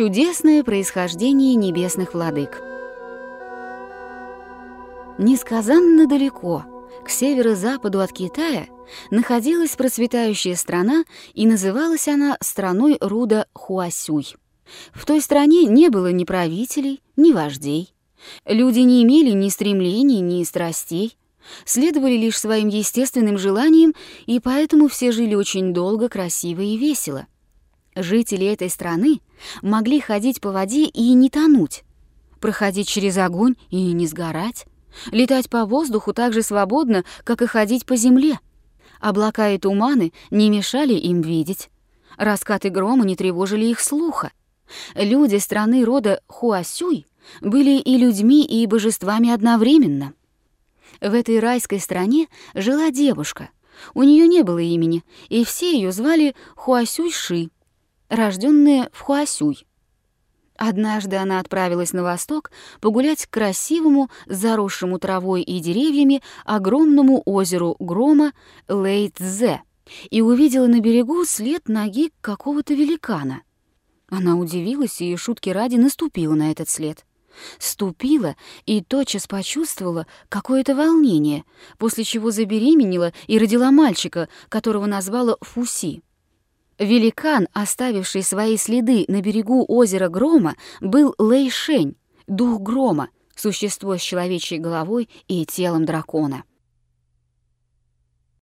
Чудесное происхождение небесных владык. Несказанно далеко, к северо-западу от Китая, находилась процветающая страна, и называлась она страной Руда Хуасюй. В той стране не было ни правителей, ни вождей. Люди не имели ни стремлений, ни страстей, следовали лишь своим естественным желаниям, и поэтому все жили очень долго, красиво и весело. Жители этой страны могли ходить по воде и не тонуть, проходить через огонь и не сгорать, летать по воздуху так же свободно, как и ходить по земле. Облака и туманы не мешали им видеть. Раскаты грома не тревожили их слуха. Люди страны рода Хуасюй были и людьми, и божествами одновременно. В этой райской стране жила девушка. У нее не было имени, и все ее звали Хуасюй-Ши, рожденная в Хуасюй. Однажды она отправилась на восток погулять к красивому, заросшему травой и деревьями огромному озеру грома Лейцзе и увидела на берегу след ноги какого-то великана. Она удивилась и шутки ради наступила на этот след. Ступила и тотчас почувствовала какое-то волнение, после чего забеременела и родила мальчика, которого назвала Фуси. Великан, оставивший свои следы на берегу озера Грома, был Лэйшень, дух Грома, существо с человечьей головой и телом дракона.